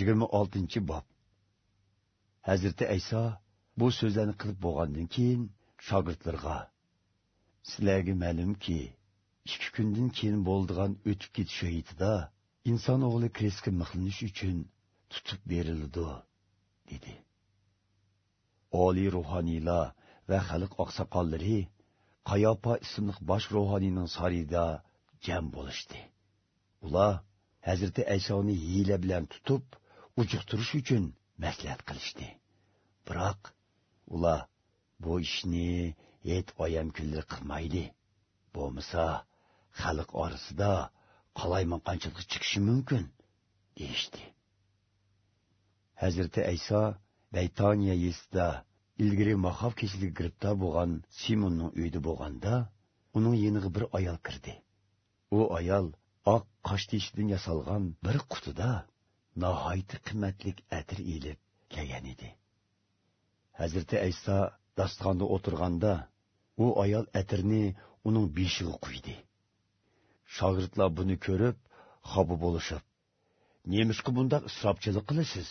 yigirma oltinchi bob. Hazrati ayso bu so'zlarni qilib bo'lgandan keyin shogirdlarga sizlarga ma'lumki ikki kundan keyin bo'ldigan o'tib ketish hayitida inson o'g'li krestga mixlanish uchun tutib berildi dedi. Oliy ruhoniylar va xalq oqsoqollari qayopa ismli bosh ruhoniyning sarida jam bo'lishdi. Ular hazrati aysoni hiyla bilan tutib ujuqtirish uchun maslahat qilishdi. Biroq ular bu ishni et oyam kunlar qilmaydi. Bo'lmasa xalq orasida qalaymaqonchilik chiqishi mumkin deyishdi. Hazrati ayso baytoniya yesida ilgari mahob kechiliga giribdor bo'lgan simonning uyida bo'lganda uning yeniga bir ayol kirdi. U ayol oq qosh teshidan yasalgan bir qutida nihoyatda qimmatlik atir ilib kelgan edi. Hazrati ayso dastonda o'tirganda u ayol atirni uning beshig'i quydi. Shogirdlar buni ko'rib xobi bo'lishib nemishqa bundoq isrofchilik qilasiz?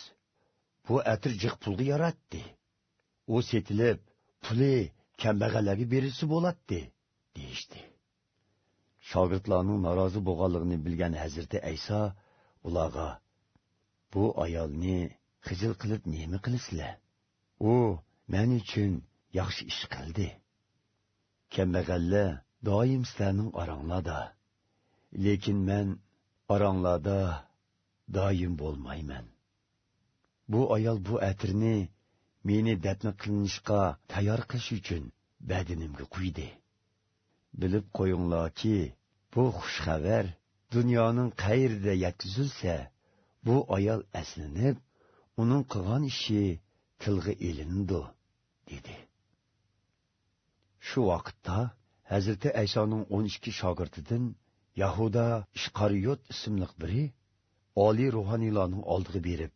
Bu atir jiq pulga yaratdi. U setilib puli kambag'allarga berilsa bo'ladi deyishdi. Shogirdlarning norozi bo'lganligini bilgan hazrati ayso ularga bu ayolni hijil qilib nima qilasizlar u men uchun yaxshi ish qildi. Kambag'allar doim sizlarning oranglarda. Lekin men oranglarda doim bo'lmayman. Bu ayol bu atirni meni dafn qilinishga tayyor qilish uchun badinimga quydi. Bilib qo'yinglarki bu xushxabar dunyoning qayerida yetkazilsa bu ayol aslinib uning qilgan ishi tilga elindu, dedi. Shu vaqtda Hazreti aysoning o'n ikki shogirdidan yahuda ishqariyot ismli biri oliy ruhoniylarning oldiga berib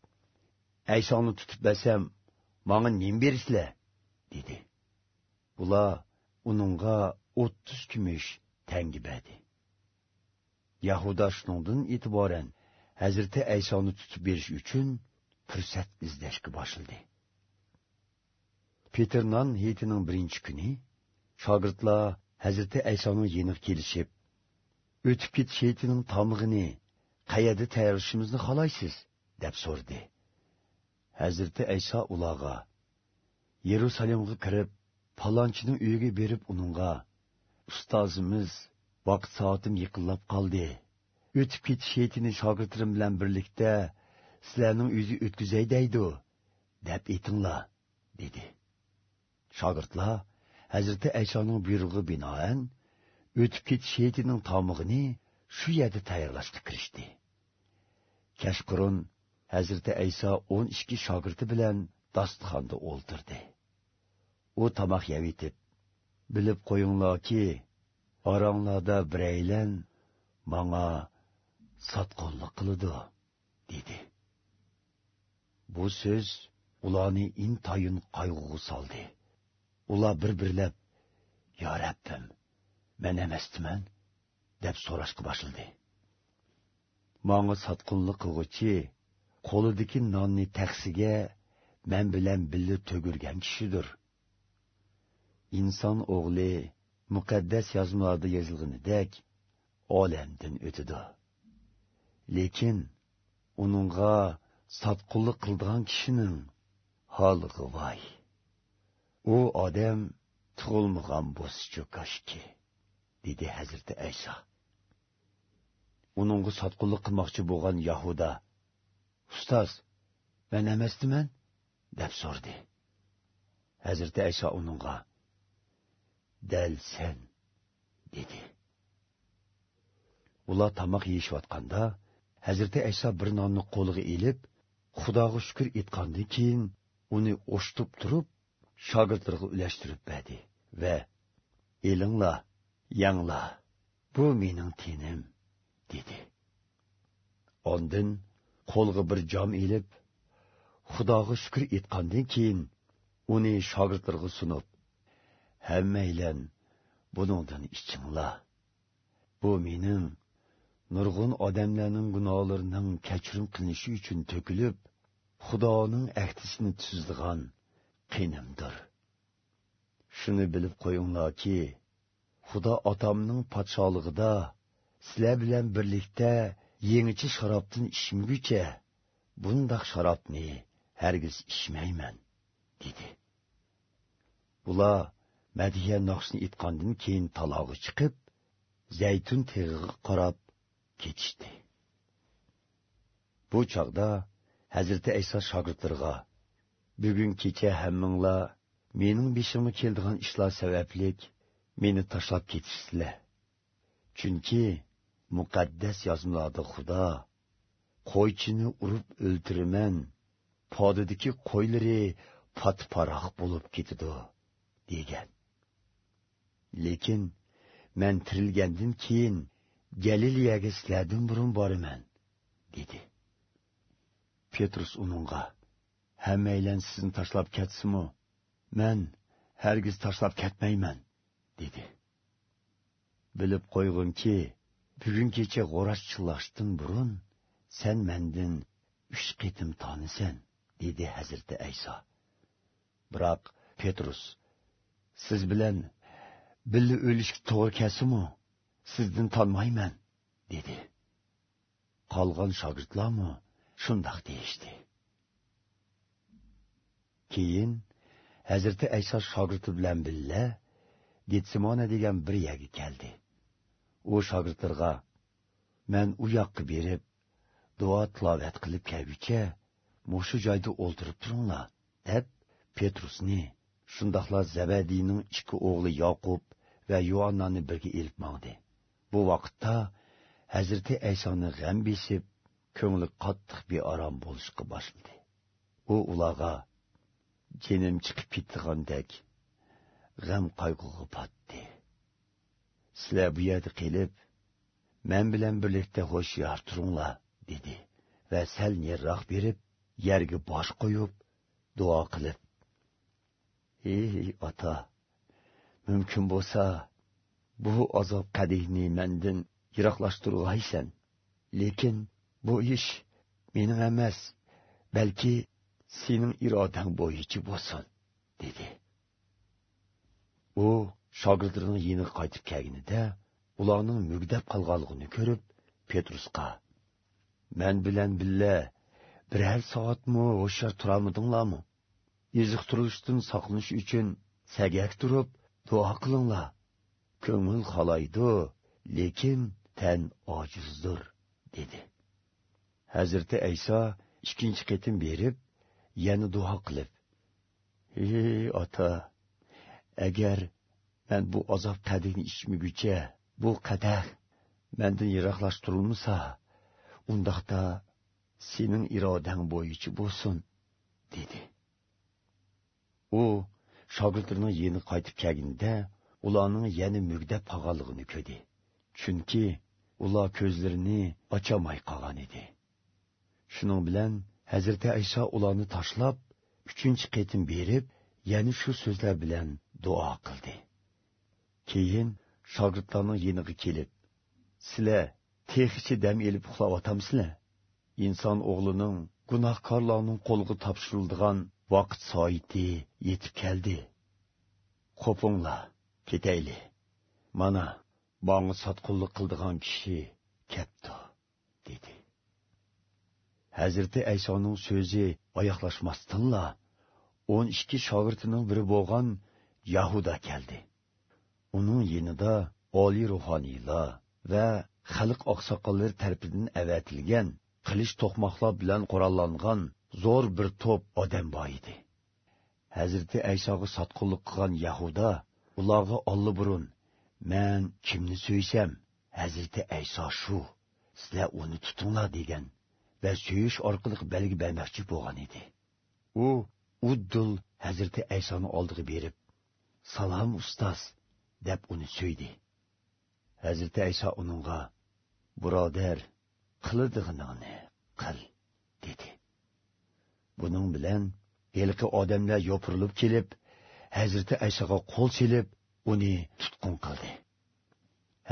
aysoni tutib bəsəm, mağın nim berisizlar? dedi. Bula, uningga o'ttiz kumush tangi berdi. Yahuda shuningdan e'tiboran hazrati aysoni tutib berish uchun fursat izlashga boshladi peternon hetining birinchi kuni shogirdlar hazrati aysoning yeniq kelishib o'tib ketish hetining tomig'ini qayerda tayyorlashimizni xohlaysiz? deb so'rdi. Hazrati ayso ularga yerusalimga kirib palonchining uyiga berib uningga ustozimiz vaqt soatim yiqinlab qoldi. O'tib ketish heytini shogirdlarim bilan birlikda sizlarning uyga o'tkazay deydi deb aytinglar dedi. Shogirdlar hazrati aysoning buyrug'i binoan o'tib ketish heytining tomog'ini shu yerda tayyorlashga kirishdi. Kashqurun hazrati ayso o'n ikki shogirdi bilan dasturxonda o'ltirdi. U tomoq yavitib bilib qo'yinglarki oranglarda biraylan manga sotqonlik qiladi dedi. Bu so'z ularni intayin qayg'uga soldi. Ular bir birlab yo rabbim man emasdiman deb so'rashga boshladi. Manga sotqinlik qilg'uchi qo'lidagi nonni taxsiga men bilan billa to'girgan kishidir. Inson o'g'li muqaddas yozmalarda yozilganidek olamdan o'tidi lekin uningga sotqinlik qildigan kishining holigi voy. U odam tug'ilmagan bo'lsichu koshki dedi hazrati ayso uningga sotqinlik qilmoqchi bo'lgan yahuda ustoz man emasdiman? deb so'rdi hazrati ayso uningga dal sen dedi. Ular tomoq yeyishayotganda hazrati ayso bir nonni qo'liga ilib xudoga shukur etgandan keyin uni o'shitib turib shogirdlarga ulashtirib berdi va elinglar yanglar bu mening tenim dedi. Ondin qo'lga bir jom ilib xudoga shukur etgandan keyin uni shogirdlarga sunib hammanglar buningdan ichinglar bu mening nurg'un odamlarning gunohlarining kechirim qilinishi uchun to'kilib xudoning ahdisini tuzdigan qinimdir. Shuni bilib qo'yinglarki xudo otamning podsholig'ida sizlar bilan birlikda yangicha sharobdan ichmaguncha bundoq sharobni hargiz ichmayman dedi. Ular madiya noqshni aytgandan keyin talog'i chiqib zaytun teg'iga qarab ketishdi bu chog'da hazrati ayso shogirdlarga bugun kecha hammanglar mening beshimga keldigan ishlar sabablik meni tashlab ketishsizlar. Chunki muqaddas yozmalarda xudo qo'ychini urib o'ltiraman podidagi qo'ylari patparoq bo'lib ketidi degan. Lekin man tirilgandan keyin galileyaga sizlardan burun boraman dedi. Petrus uningga hammaylan sizni tashlab ketsinmi man hargiz tashlab ketmayman dedi. Bilib qo'yg'inki bugun kecha g'o'rash chillashdan burun sen mendin uch qitim tonisan dedi hazrati ayso. Biroq petrus siz bilan birga o'lishga to'g'ri kelsimu sizdan tanmayman dedi. Qolgan shogirdlarmi shundoq deyishdi. Keyin hazrati ayso shogirdi bilan billa getsimona degan bir yerga keldi. U shogirdlarga man u yoqqa berib duo tilovat qilib kelguncha mushu joyda o'ltirib turinglar deb petrusni shundoqla zabadiyning ikki o'g'li yoqub va yuannani birga ilib mangdi bu vaqtda hazrati aysoni g'am besib ko'ngli qattiq beorom bo'lishga boshladi. U ularga jinim chiqib ketgandek g'am qayg'uga botdi. Sizlar bu yerda qilib men bilan birlikda ho'shyor turinglar dedi va sal nerroq berib yerga bosh qo'yib duo qilib ey ota mumkin bo'lsa bu azob qadihni mendan yiroqlashtirg'aysan lekin bu ish mening emas balki sening irodang bo'yicha bo'lsin dedi. U shogirdlarini yeni qaytib kelganida ularning mugdab qolganligini ko'rib petrusqa man bilan billa biror soatmi o'shar turolmadinglarmi? Yiziqtirilishdan saqlanish uchun sagak turib duo qilinglar. Ko'ngil xolaydu lekin tan ojizdir dedi. Hazrati ayso ikkinchi qitim berib yana duo qilib ey ota agar man bu azob qadini ichmaguncha bu qadah mandan yiroqlashtirilmasa undaqda sening irodang bo'yicha bo'lsin dedi. U shogirdlarning yeni qaytib kelganda ularning yana mugda pag'allig'ini ko'rdi. Chunki ular ko'zlarini ochamay qolgan edi. Shuning bilan hazrati ayso ularni tashlab uchinchi qitim berib yana shu so'zlar bilan duo qildi. Keyin shogirdlarning yeniga kelib sizlar texichi dam elib uxlayotamisizlar inson o'g'lining gunohkorlarning qo'liga topshirildigan vaqt soyiti yetib keldi. Qo'pinglar. Ketayli. Mana manga sotqinlik qildigan kishi ketdi dedi. Hazrati aysoning so'zi oyoqlashmasdinla o'n ikki shogirdining biri bo'lgan yahuda keldi. Uning yonida oliy ruhoniylar va xalq oqsoqollari tarafidan avatilgan qilich to'qmoqlar bilan qurollangan zo'r bir to'p odam bor edi. Hazrati aysoga sotqinlik qilgan yahuda ularga olli burun. Man kimni so'ysam hazrati ayso shu. Sizlar uni tutinglar degan va suyish orqali belgi bermoqchi bo'lgan edi. U uddul hazrati aysoni oldiga berib salom ustoz deb uni so'ydi. Hazrati ayso uningga birodar qiladiganingni qil dedi. Buning bilan elqi odamlar yopirilib kelib Hazreti aysoga qo'l selib uni tutqun qildi.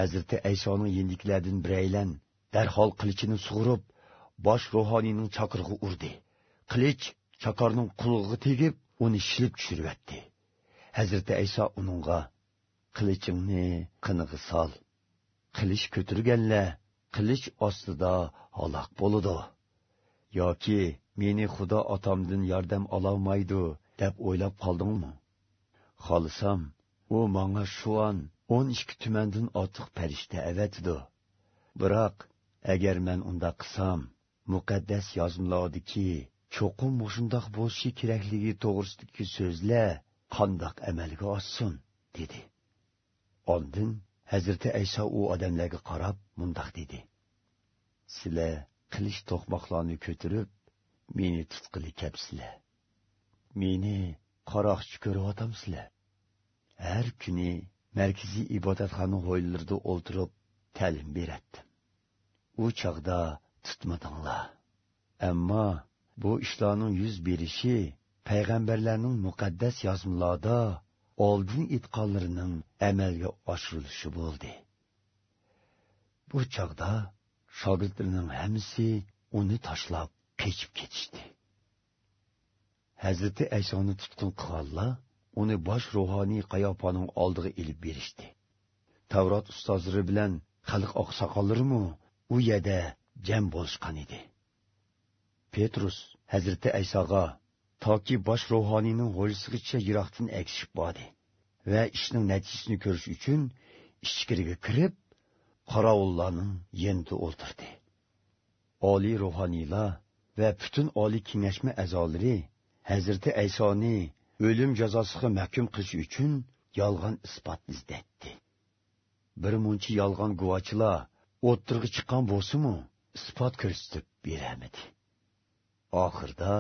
Hazreti aysoning yendiklardan biraylan darhol qilichini sug'urib bosh ruhoniyning chaqirig'i urdi. Qilich chakorning qulog'iga tegib uni shilib tushiribdi Hazreti ayso uningga qilichingni qinig'i sol. Qilich ko'tirganlar qilich ostida halok bo'ladi. yoki meni xudo otamdan yordam ololmaydi deb o'ylab qoldingmi? Xohlasam u manga shu on o'n ikki tumandan ortiq farishta avatidi biroq agar man unda qilsam muqaddas yozmalardiki cho'qim mushundoq bo'lishi kerakligi to'g'risidagi so'zlar qandoq amalga oshsin dedi. Oldin hazrati ayso u odamlarga qarab mundoq dedi. Sizlar qilich to'qmoqlarni ko'tirib meni tutqili kapsizlar. Meni qaroqchi ko'ryotamsizlar har kuni markaziy ibodatxona hovlilarida o'ltirib ta'lim beradi u chog'da tutmadinglar ammo bu ishlarning yuz berishi payg'ambarlarning muqaddas yozmalarda oldin itqonlarining amalga oshirilishi bo'ldi. Bu chog'da shogirdlarning hammasi uni tashlab qechib ketishdi. Hazrati aysoni tutqun qilganlar uni bosh ruhoniy qayopaning oldiga ilib berishdi. Tavrot ustozlari bilan xalq oqsoqollarimi u yerda jam bo'lishgan edi. Petrus hazrati aysoga toki bosh ruhoniyning g'o'lisigacha yiroqdan aksishib bordi va ishning natijasini ko'rish uchun ichkariga kirib qorovullarning yenida o'ltirdi. Oliy ruhoniylar va butun oliy kengashma a'zolari Hazreti aysoni o'lim jazosiga mahkum qilish uchun yolg'on isbot izlatdi bir muncha yolg'on guvochilar o'ttirg'i chiqqan bo'lsa-mu, isbot ko'rsatib beramidi Oxirda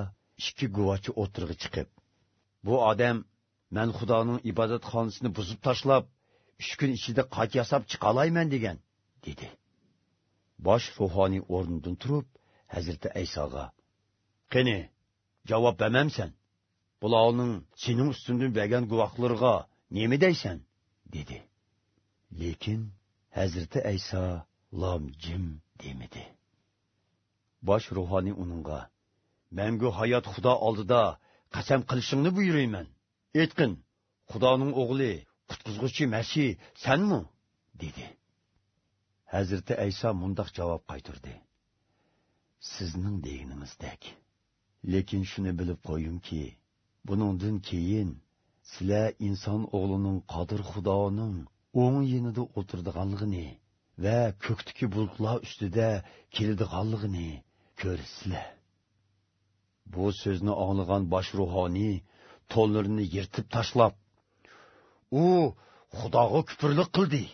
ikki guvochi o'tirg'i chiqib bu odam men xudoning ibodatxonasini buzib tashlab 3 kun ichida qayt yasab chiqolayman degan dedi. Bosh ruhoniy o'rnidan turib hazrati aysoga qani жауап бәмәмсән. Бұл ауының сенің үстіндің бәген күвақлырға немі дәйсән, деді. Лекін, әзірті әйса лам жим демеді. Баш рухани оныңға, мәңгі хаят құда алдыда қасам қылшыңны бұйыреймен. Еткін, құданың оғылы, құтқызғышы мәсі сән мұ? деді. Әзірті әйса мұндақ жауап қайтырды. Сізнің дегініңіздәк. Lekin shuni bilib qo'yingki buningdan keyin sizlar inson o'g'lining qodir xudoning o'ng yinida o'tirdiganligini va ko'kdagi bulutlar ustida keladiganligini ko'rsizlar. Bu so'zni anglagan bosh ruhoniy to'nlarini yirtib tashlab u xudoga kupurlik qildi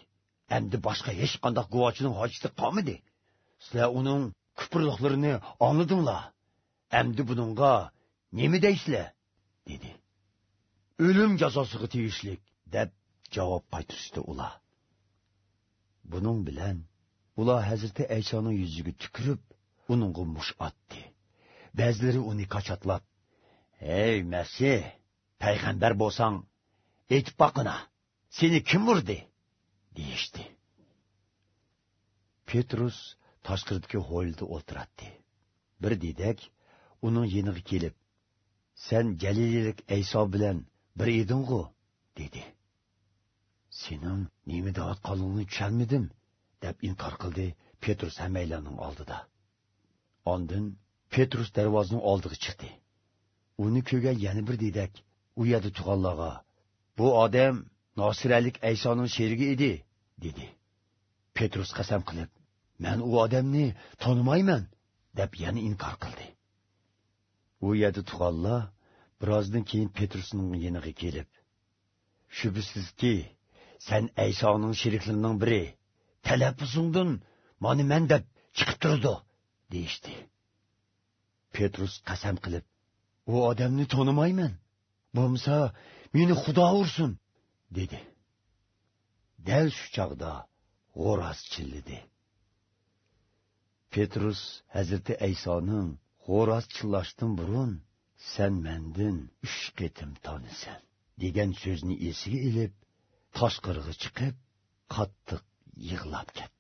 endi boshqa hech qanday guvochining hojati qolmadi. Sizlar uning kupurliqlarini angladinglar Әмді бұныңға немі дейсілі? деді. Өлім жазасығы тиішлік, деп жауап қайтышты ұла. Бұның білән, ұла әзірті әйсаның yüzігі түкіріп, ұныңғы мұш атты. Бәзілері ұны қачатлап, «Эй, Мәсі, пәйғамбар болсаң, етіп бақына, сені кім ұрды?» дейішті. Петрус ташқырдығы хойлды отыратты. Bir dedek uning yeniga kelib sen jalililik ayso bilan bir eding'u dedi. Sening nima deyotganingni tushunmadim deb inkor qildi petrus hammaylarning oldida. Ondin petrus darvozaning oldiga chiqdi. Uni ko'rgan yana bir dedak u yerda turganlarga bu odam nosiralik aysoning sherigi edi dedi. Petrus qasam qilib man u odamni tonimayman deb yana inkor qildi. U yerda turganlar birozdan keyin petrusning yeniga kelib shubisizki sen aysoning sheriklarining biri talaffuzingdan mani man deb chiqib turdi deyishdi. Petrus qasam qilib u odamni tonimayman bo'lmasa meni xudo ursin dedi. Dal shu chog'da g'o'roz chillidi petrus hazrati aysoning xo'roz chillashdan burun sen mendin uch qitim tonisan degan so'zni esiga ilib toshqirg'i chiqib qattiq yig'lab ketdi.